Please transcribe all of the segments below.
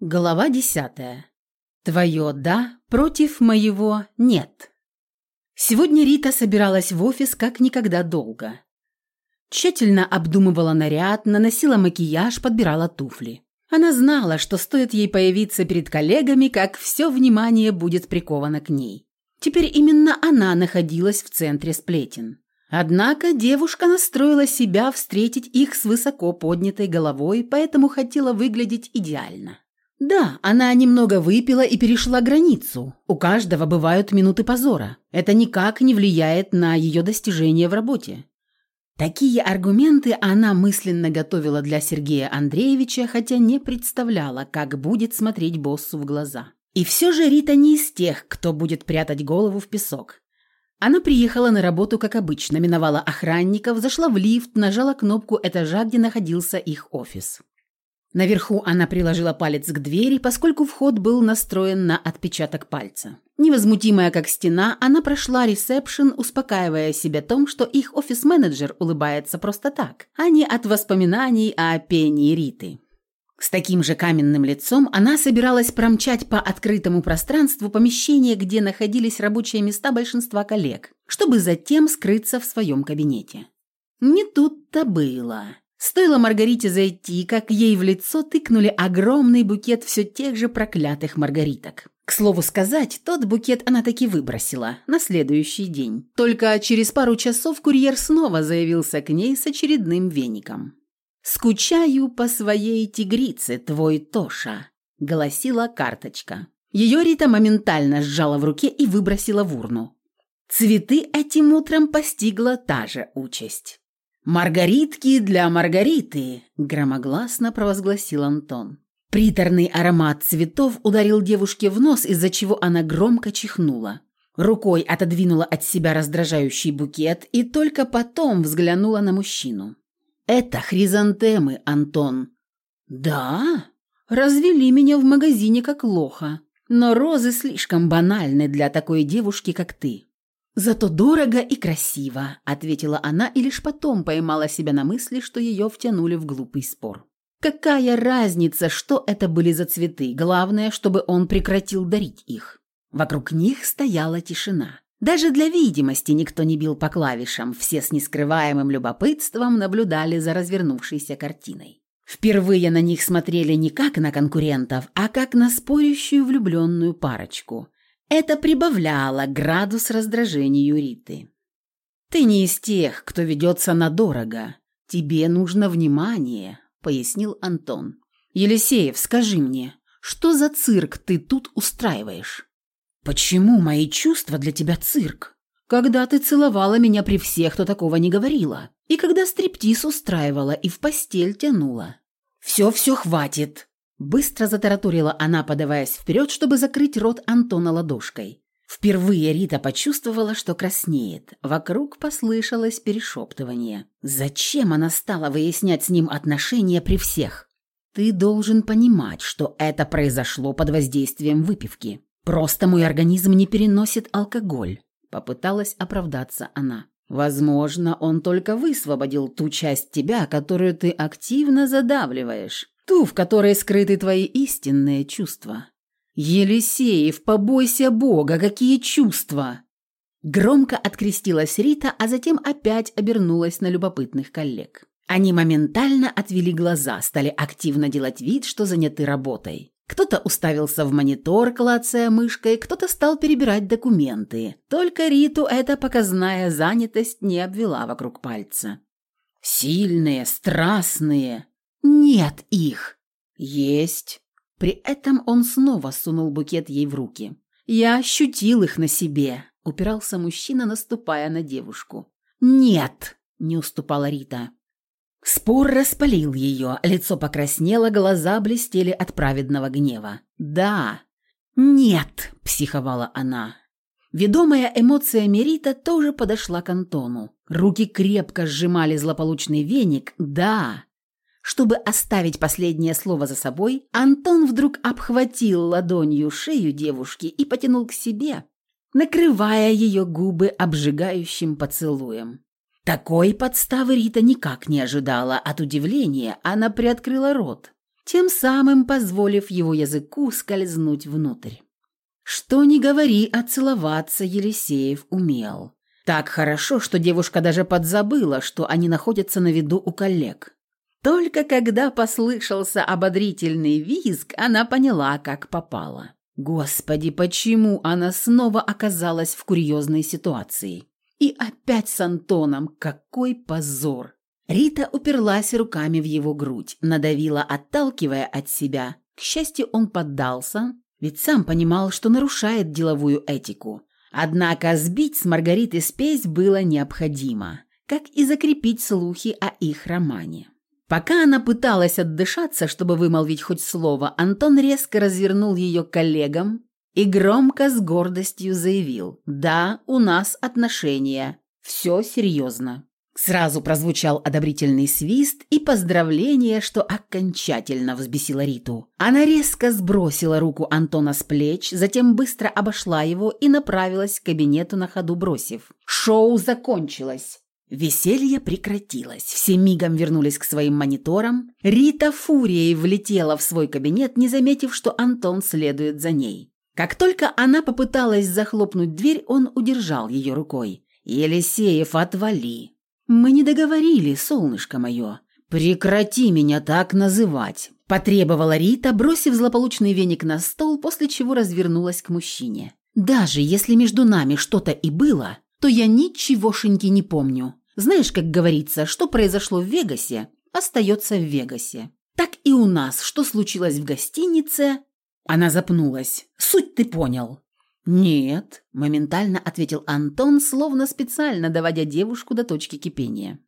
Глава десятая. Твое «да» против моего «нет». Сегодня Рита собиралась в офис как никогда долго. Тщательно обдумывала наряд, наносила макияж, подбирала туфли. Она знала, что стоит ей появиться перед коллегами, как все внимание будет приковано к ней. Теперь именно она находилась в центре сплетен. Однако девушка настроила себя встретить их с высоко поднятой головой, поэтому хотела выглядеть идеально. Да, она немного выпила и перешла границу. У каждого бывают минуты позора. Это никак не влияет на ее достижения в работе. Такие аргументы она мысленно готовила для Сергея Андреевича, хотя не представляла, как будет смотреть боссу в глаза. И все же Рита не из тех, кто будет прятать голову в песок. Она приехала на работу, как обычно, миновала охранников, зашла в лифт, нажала кнопку этажа, где находился их офис. Наверху она приложила палец к двери, поскольку вход был настроен на отпечаток пальца. Невозмутимая как стена, она прошла ресепшн, успокаивая себя том, что их офис-менеджер улыбается просто так, а не от воспоминаний о пении Риты. С таким же каменным лицом она собиралась промчать по открытому пространству помещения, где находились рабочие места большинства коллег, чтобы затем скрыться в своем кабинете. Не тут-то было. Стоило Маргарите зайти, как ей в лицо тыкнули огромный букет все тех же проклятых маргариток. К слову сказать, тот букет она таки выбросила на следующий день. Только через пару часов курьер снова заявился к ней с очередным веником. «Скучаю по своей тигрице, твой Тоша», – голосила карточка. Ее Рита моментально сжала в руке и выбросила в урну. Цветы этим утром постигла та же участь. «Маргаритки для Маргариты!» – громогласно провозгласил Антон. Приторный аромат цветов ударил девушке в нос, из-за чего она громко чихнула. Рукой отодвинула от себя раздражающий букет и только потом взглянула на мужчину. «Это хризантемы, Антон». «Да?» «Развели меня в магазине как лоха. Но розы слишком банальны для такой девушки, как ты. «Зато дорого и красиво», – ответила она и лишь потом поймала себя на мысли, что ее втянули в глупый спор. Какая разница, что это были за цветы? Главное, чтобы он прекратил дарить их. Вокруг них стояла тишина. Даже для видимости никто не бил по клавишам, все с нескрываемым любопытством наблюдали за развернувшейся картиной. Впервые на них смотрели не как на конкурентов, а как на спорящую влюбленную парочку. Это прибавляло градус раздражению Риты. «Ты не из тех, кто ведется на дорого. Тебе нужно внимание», — пояснил Антон. «Елисеев, скажи мне, что за цирк ты тут устраиваешь?» «Почему мои чувства для тебя цирк? Когда ты целовала меня при всех, то такого не говорила. И когда стриптиз устраивала и в постель тянула. Все-все хватит. Быстро затараторила она, подаваясь вперед, чтобы закрыть рот Антона ладошкой. Впервые Рита почувствовала, что краснеет. Вокруг послышалось перешептывание. Зачем она стала выяснять с ним отношения при всех? Ты должен понимать, что это произошло под воздействием выпивки. Просто мой организм не переносит алкоголь. Попыталась оправдаться она. Возможно, он только высвободил ту часть тебя, которую ты активно задавливаешь. Ту, в которой скрыты твои истинные чувства. Елисеев, побойся Бога, какие чувства!» Громко открестилась Рита, а затем опять обернулась на любопытных коллег. Они моментально отвели глаза, стали активно делать вид, что заняты работой. Кто-то уставился в монитор, клацая мышкой, кто-то стал перебирать документы. Только Риту эта показная занятость не обвела вокруг пальца. «Сильные, страстные, «Нет их!» «Есть!» При этом он снова сунул букет ей в руки. «Я ощутил их на себе», — упирался мужчина, наступая на девушку. «Нет!» — не уступала Рита. Спор распалил ее, лицо покраснело, глаза блестели от праведного гнева. «Да!» «Нет!» – психовала она. Ведомая эмоциями Рита тоже подошла к Антону. Руки крепко сжимали злополучный веник. «Да!» Чтобы оставить последнее слово за собой, Антон вдруг обхватил ладонью шею девушки и потянул к себе, накрывая ее губы обжигающим поцелуем. Такой подставы Рита никак не ожидала. От удивления она приоткрыла рот. тем самым позволив его языку скользнуть внутрь. Что ни говори, а целоваться Елисеев умел. Так хорошо, что девушка даже подзабыла, что они находятся на виду у коллег. Только когда послышался ободрительный визг, она поняла, как попала. Господи, почему она снова оказалась в курьезной ситуации? И опять с Антоном, какой позор! Рита уперлась руками в его грудь, надавила, отталкивая от себя. К счастью, он поддался, ведь сам понимал, что нарушает деловую этику. Однако сбить с Маргариты спесь было необходимо, как и закрепить слухи о их романе. Пока она пыталась отдышаться, чтобы вымолвить хоть слово, Антон резко развернул ее коллегам и громко с гордостью заявил «Да, у нас отношения. Все серьезно». Сразу прозвучал одобрительный свист и поздравление, что окончательно взбесило Риту. Она резко сбросила руку Антона с плеч, затем быстро обошла его и направилась к кабинету на ходу бросив. «Шоу закончилось!» Веселье прекратилось. Все мигом вернулись к своим мониторам. Рита фурией влетела в свой кабинет, не заметив, что Антон следует за ней. Как только она попыталась захлопнуть дверь, он удержал ее рукой. «Елисеев, отвали!» «Мы не договорили, солнышко мое. Прекрати меня так называть!» Потребовала Рита, бросив злополучный веник на стол, после чего развернулась к мужчине. «Даже если между нами что-то и было, то я ничегошеньки не помню. Знаешь, как говорится, что произошло в Вегасе, остается в Вегасе. Так и у нас, что случилось в гостинице...» Она запнулась. «Суть ты понял». «Нет», – моментально ответил Антон, словно специально доводя девушку до точки кипения.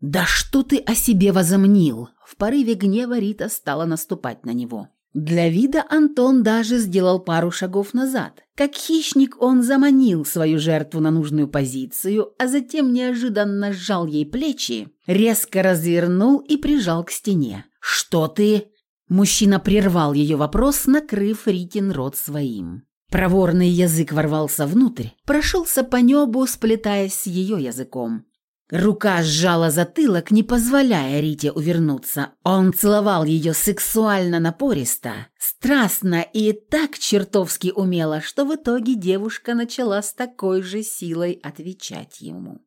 «Да что ты о себе возомнил?» В порыве гнева Рита стала наступать на него. Для вида Антон даже сделал пару шагов назад. Как хищник он заманил свою жертву на нужную позицию, а затем неожиданно сжал ей плечи, резко развернул и прижал к стене. «Что ты?» Мужчина прервал ее вопрос, накрыв Ритин рот своим. Проворный язык ворвался внутрь, прошелся по небу, сплетаясь с ее языком. Рука сжала затылок, не позволяя Рите увернуться. Он целовал ее сексуально напористо, страстно и так чертовски умело, что в итоге девушка начала с такой же силой отвечать ему.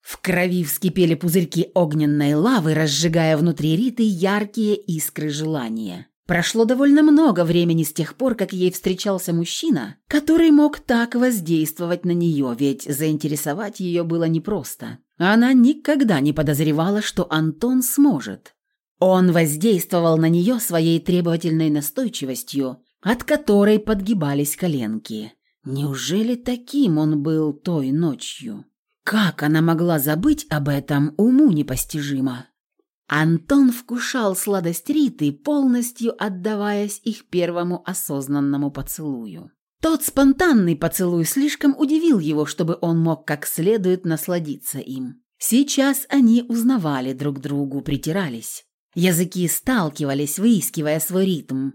В крови вскипели пузырьки огненной лавы, разжигая внутри Риты яркие искры желания. Прошло довольно много времени с тех пор, как ей встречался мужчина, который мог так воздействовать на нее, ведь заинтересовать ее было непросто. Она никогда не подозревала, что Антон сможет. Он воздействовал на нее своей требовательной настойчивостью, от которой подгибались коленки. Неужели таким он был той ночью? Как она могла забыть об этом, уму непостижимо. Антон вкушал сладость Риты, полностью отдаваясь их первому осознанному поцелую. Тот спонтанный поцелуй слишком удивил его, чтобы он мог как следует насладиться им. Сейчас они узнавали друг другу, притирались. Языки сталкивались, выискивая свой ритм.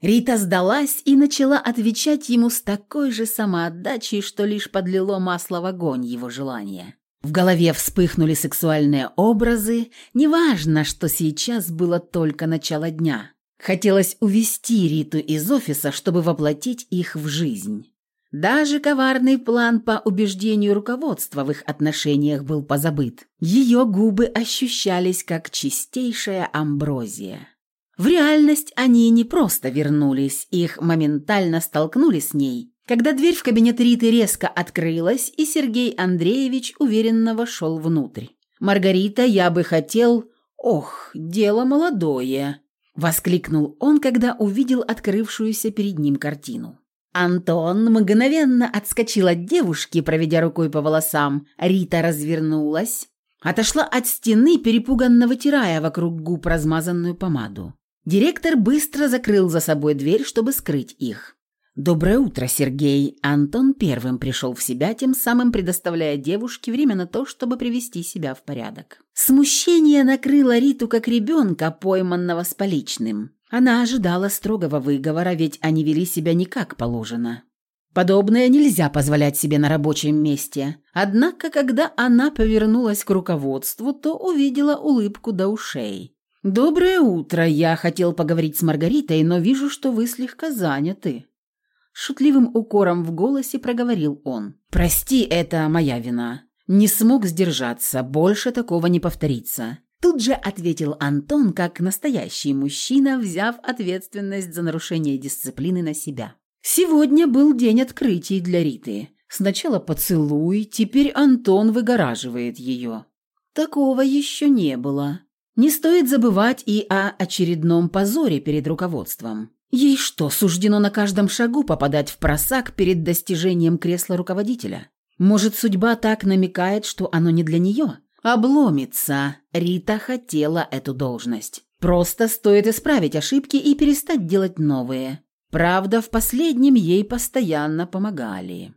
Рита сдалась и начала отвечать ему с такой же самоотдачей, что лишь подлило масло в огонь его желания. В голове вспыхнули сексуальные образы, неважно, что сейчас было только начало дня. Хотелось увести Риту из офиса, чтобы воплотить их в жизнь. Даже коварный план по убеждению руководства в их отношениях был позабыт. Ее губы ощущались как чистейшая амброзия. В реальность они не просто вернулись, их моментально столкнули с ней, когда дверь в кабинет Риты резко открылась, и Сергей Андреевич уверенно вошел внутрь. «Маргарита, я бы хотел...» «Ох, дело молодое!» – воскликнул он, когда увидел открывшуюся перед ним картину. Антон мгновенно отскочил от девушки, проведя рукой по волосам. Рита развернулась, отошла от стены, перепуганно вытирая вокруг губ размазанную помаду. Директор быстро закрыл за собой дверь, чтобы скрыть их. «Доброе утро, Сергей!» Антон первым пришел в себя, тем самым предоставляя девушке время на то, чтобы привести себя в порядок. Смущение накрыло Риту как ребенка, пойманного с поличным. Она ожидала строгого выговора, ведь они вели себя не как положено. Подобное нельзя позволять себе на рабочем месте. Однако, когда она повернулась к руководству, то увидела улыбку до ушей. «Доброе утро. Я хотел поговорить с Маргаритой, но вижу, что вы слегка заняты». Шутливым укором в голосе проговорил он. «Прости, это моя вина. Не смог сдержаться, больше такого не повторится». Тут же ответил Антон, как настоящий мужчина, взяв ответственность за нарушение дисциплины на себя. Сегодня был день открытий для Риты. Сначала поцелуй, теперь Антон выгораживает ее. Такого еще не было. Не стоит забывать и о очередном позоре перед руководством. Ей что, суждено на каждом шагу попадать в просак перед достижением кресла руководителя? Может, судьба так намекает, что оно не для нее? Обломится. Рита хотела эту должность. Просто стоит исправить ошибки и перестать делать новые. Правда, в последнем ей постоянно помогали.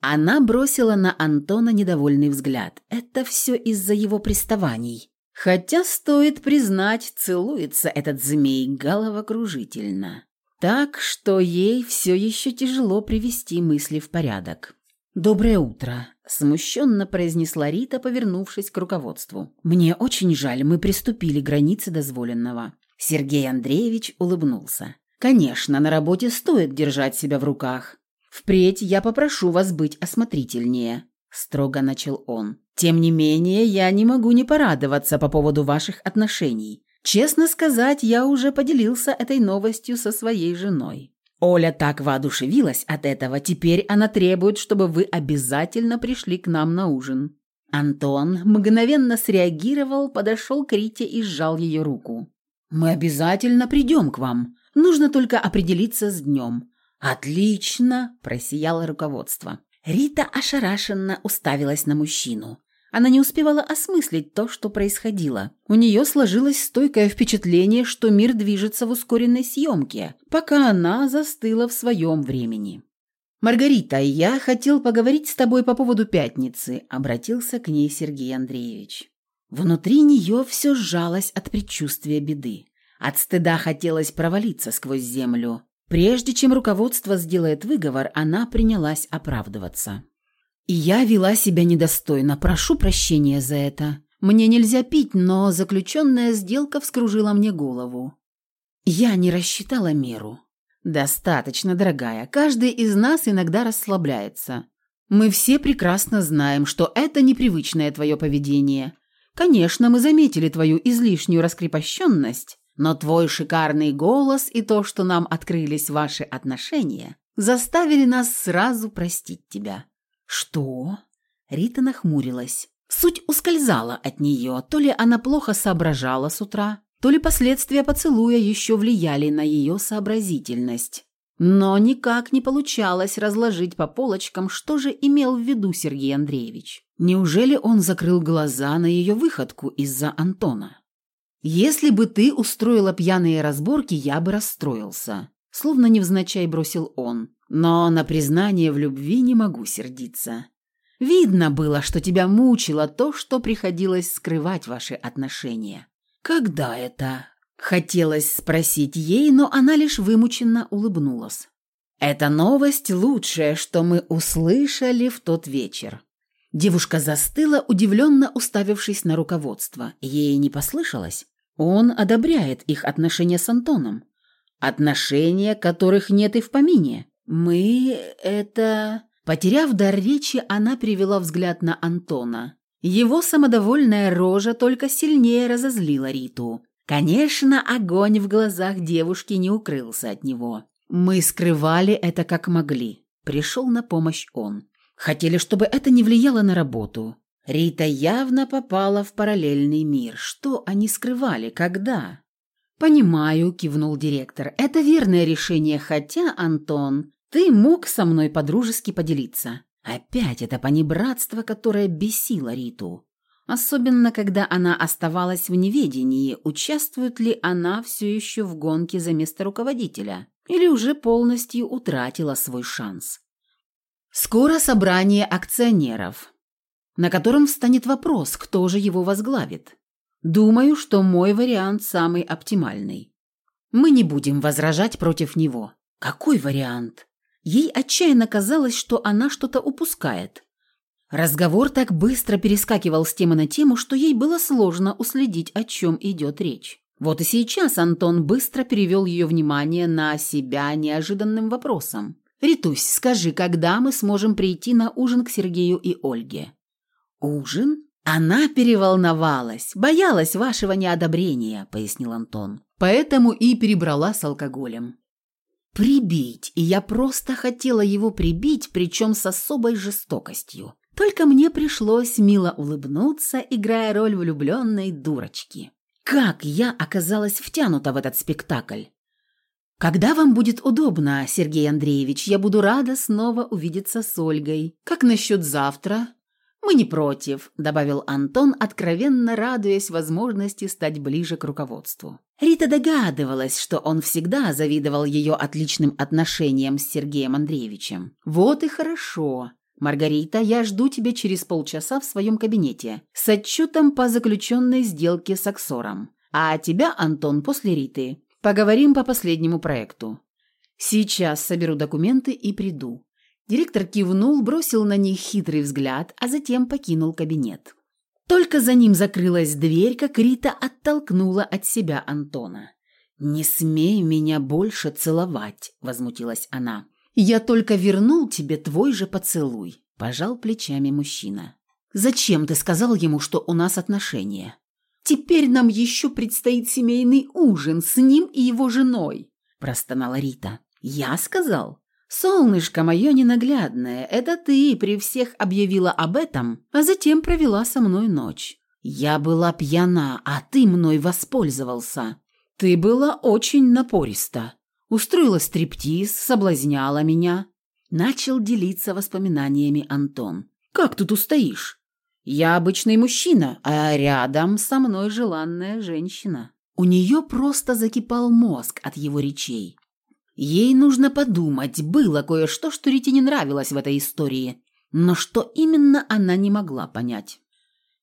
Она бросила на Антона недовольный взгляд. Это все из-за его приставаний. Хотя, стоит признать, целуется этот змей головокружительно. Так что ей все еще тяжело привести мысли в порядок. «Доброе утро», – смущенно произнесла Рита, повернувшись к руководству. «Мне очень жаль, мы приступили к границе дозволенного». Сергей Андреевич улыбнулся. «Конечно, на работе стоит держать себя в руках. Впредь я попрошу вас быть осмотрительнее», – строго начал он. «Тем не менее, я не могу не порадоваться по поводу ваших отношений. Честно сказать, я уже поделился этой новостью со своей женой. Оля так воодушевилась от этого, теперь она требует, чтобы вы обязательно пришли к нам на ужин». Антон мгновенно среагировал, подошел к Рите и сжал ее руку. «Мы обязательно придем к вам. Нужно только определиться с днем». «Отлично!» – просияло руководство. Рита ошарашенно уставилась на мужчину. Она не успевала осмыслить то, что происходило. У нее сложилось стойкое впечатление, что мир движется в ускоренной съемке, пока она застыла в своем времени. «Маргарита, я хотел поговорить с тобой по поводу пятницы», – обратился к ней Сергей Андреевич. Внутри нее все сжалось от предчувствия беды. От стыда хотелось провалиться сквозь землю. Прежде чем руководство сделает выговор, она принялась оправдываться. Я вела себя недостойно, прошу прощения за это. Мне нельзя пить, но заключенная сделка вскружила мне голову. Я не рассчитала меру. Достаточно, дорогая, каждый из нас иногда расслабляется. Мы все прекрасно знаем, что это непривычное твое поведение. Конечно, мы заметили твою излишнюю раскрепощенность, но твой шикарный голос и то, что нам открылись ваши отношения, заставили нас сразу простить тебя. «Что?» Рита нахмурилась. Суть ускользала от нее, то ли она плохо соображала с утра, то ли последствия поцелуя еще влияли на ее сообразительность. Но никак не получалось разложить по полочкам, что же имел в виду Сергей Андреевич. Неужели он закрыл глаза на ее выходку из-за Антона? «Если бы ты устроила пьяные разборки, я бы расстроился», словно невзначай бросил он. Но на признание в любви не могу сердиться. Видно было, что тебя мучило то, что приходилось скрывать ваши отношения. Когда это? Хотелось спросить ей, но она лишь вымученно улыбнулась. Эта новость лучшее, что мы услышали в тот вечер. Девушка застыла, удивленно уставившись на руководство. Ей не послышалось. Он одобряет их отношения с Антоном. Отношения, которых нет и в помине. «Мы это...» Потеряв дар речи, она перевела взгляд на Антона. Его самодовольная рожа только сильнее разозлила Риту. Конечно, огонь в глазах девушки не укрылся от него. «Мы скрывали это как могли», – пришел на помощь он. «Хотели, чтобы это не влияло на работу». Рита явно попала в параллельный мир. Что они скрывали? Когда? «Понимаю», – кивнул директор. «Это верное решение, хотя, Антон, ты мог со мной по-дружески поделиться. Опять это понебратство, которое бесило Риту. Особенно, когда она оставалась в неведении, участвует ли она все еще в гонке за место руководителя или уже полностью утратила свой шанс. Скоро собрание акционеров, на котором встанет вопрос, кто же его возглавит. Думаю, что мой вариант самый оптимальный. Мы не будем возражать против него. Какой вариант? Ей отчаянно казалось, что она что-то упускает. Разговор так быстро перескакивал с темы на тему, что ей было сложно уследить, о чем идет речь. Вот и сейчас Антон быстро перевел ее внимание на себя неожиданным вопросом. «Ритусь, скажи, когда мы сможем прийти на ужин к Сергею и Ольге?» «Ужин?» «Она переволновалась, боялась вашего неодобрения», — пояснил Антон. «Поэтому и перебрала с алкоголем». «Прибить, и я просто хотела его прибить, причем с особой жестокостью. Только мне пришлось мило улыбнуться, играя роль влюбленной дурочки. Как я оказалась втянута в этот спектакль? Когда вам будет удобно, Сергей Андреевич, я буду рада снова увидеться с Ольгой. Как насчет завтра? Мы не против, добавил Антон, откровенно радуясь возможности стать ближе к руководству. Рита догадывалась, что он всегда завидовал ее отличным отношениям с Сергеем Андреевичем. Вот и хорошо. «Маргарита, я жду тебя через полчаса в своем кабинете с отчетом по заключенной сделке с Аксором. А тебя, Антон, после Риты. Поговорим по последнему проекту. Сейчас соберу документы и приду». Директор кивнул, бросил на них хитрый взгляд, а затем покинул кабинет. Только за ним закрылась дверь, как Рита оттолкнула от себя Антона. «Не смей меня больше целовать», – возмутилась она. «Я только вернул тебе твой же поцелуй», – пожал плечами мужчина. «Зачем ты сказал ему, что у нас отношения? Теперь нам еще предстоит семейный ужин с ним и его женой», – простонала Рита. «Я сказал?» «Солнышко мое ненаглядное, это ты при всех объявила об этом, а затем провела со мной ночь. Я была пьяна, а ты мной воспользовался. Ты была очень напориста. Устроила стриптиз, соблазняла меня. Начал делиться воспоминаниями Антон. «Как тут устоишь? Я обычный мужчина, а рядом со мной желанная женщина». У нее просто закипал мозг от его речей. Ей нужно подумать, было кое-что, что Рите не нравилось в этой истории, но что именно она не могла понять.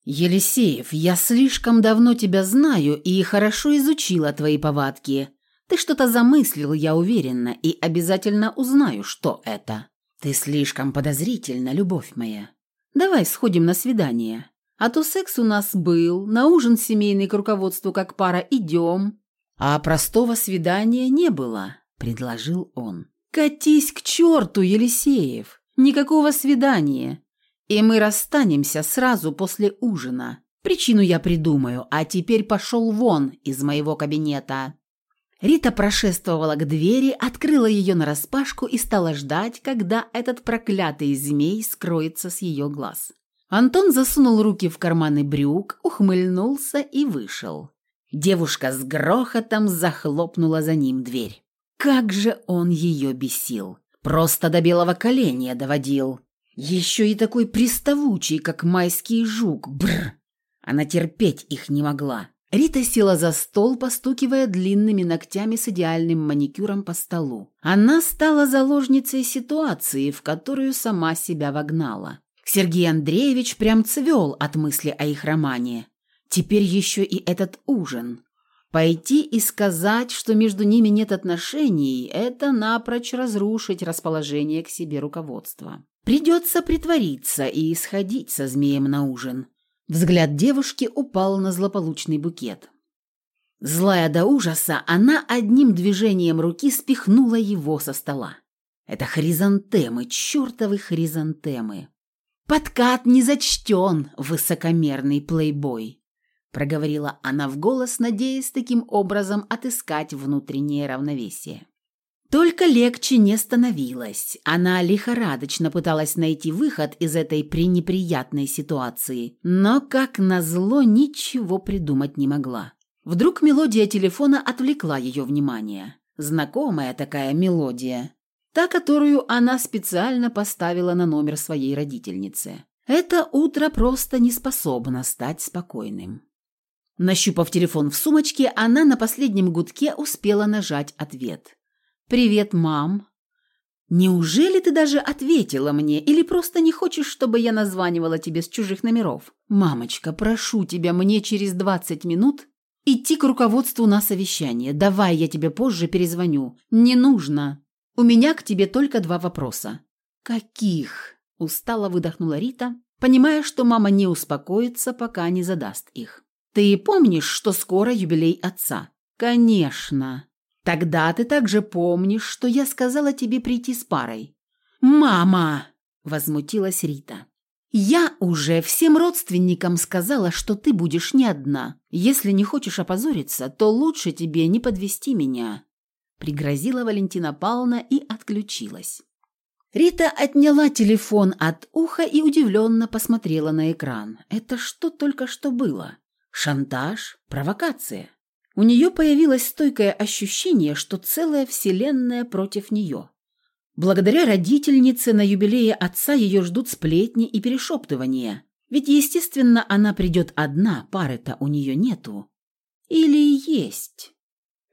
«Елисеев, я слишком давно тебя знаю и хорошо изучила твои повадки. Ты что-то замыслил, я уверена, и обязательно узнаю, что это. Ты слишком подозрительна, любовь моя. Давай сходим на свидание. А то секс у нас был, на ужин семейный к руководству как пара идем. А простого свидания не было, предложил он. Катись к черту, Елисеев. Никакого свидания. И мы расстанемся сразу после ужина. Причину я придумаю, а теперь пошел вон из моего кабинета. Рита прошествовала к двери, открыла ее нараспашку и стала ждать, когда этот проклятый змей скроется с ее глаз. Антон засунул руки в карманы брюк, ухмыльнулся и вышел. Девушка с грохотом захлопнула за ним дверь. Как же он ее бесил! Просто до белого коленя доводил. Еще и такой приставучий, как майский жук. Бр! Она терпеть их не могла. Рита села за стол, постукивая длинными ногтями с идеальным маникюром по столу. Она стала заложницей ситуации, в которую сама себя вогнала. Сергей Андреевич прям цвел от мысли о их романе. Теперь еще и этот ужин. Пойти и сказать, что между ними нет отношений, это напрочь разрушить расположение к себе руководства. Придется притвориться и сходить со змеем на ужин. Взгляд девушки упал на злополучный букет. Злая до ужаса, она одним движением руки спихнула его со стола. Это хризантемы, чертовы хризантемы. «Подкат не зачтен, высокомерный плейбой», проговорила она в голос, надеясь таким образом отыскать внутреннее равновесие. Только легче не становилось. Она лихорадочно пыталась найти выход из этой пренеприятной ситуации, но, как назло, ничего придумать не могла. Вдруг мелодия телефона отвлекла ее внимание. Знакомая такая мелодия. Та, которую она специально поставила на номер своей родительницы. Это утро просто не способно стать спокойным. Нащупав телефон в сумочке, она на последнем гудке успела нажать ответ. «Привет, мам». «Неужели ты даже ответила мне или просто не хочешь, чтобы я названивала тебе с чужих номеров? Мамочка, прошу тебя мне через двадцать минут идти к руководству на совещание. Давай я тебе позже перезвоню. Не нужно. У меня к тебе только два вопроса». «Каких?» – устало выдохнула Рита, понимая, что мама не успокоится, пока не задаст их. «Ты помнишь, что скоро юбилей отца?» «Конечно. Тогда ты также помнишь, что я сказала тебе прийти с парой». «Мама!» – возмутилась Рита. «Я уже всем родственникам сказала, что ты будешь не одна. Если не хочешь опозориться, то лучше тебе не подвести меня», – пригрозила Валентина Павловна и отключилась. Рита отняла телефон от уха и удивленно посмотрела на экран. Это что только что было? Шантаж? Провокация? У нее появилось стойкое ощущение, что целая вселенная против нее. Благодаря родительнице на юбилее отца ее ждут сплетни и перешептывания. Ведь, естественно, она придет одна, пары-то у нее нету. Или есть.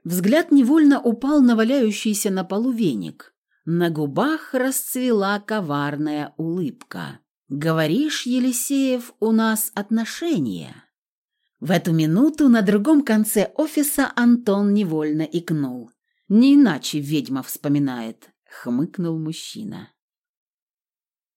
Взгляд невольно упал на валяющийся на полу веник. На губах расцвела коварная улыбка. «Говоришь, Елисеев, у нас отношения?» В эту минуту на другом конце офиса Антон невольно икнул. «Не иначе ведьма вспоминает», — хмыкнул мужчина.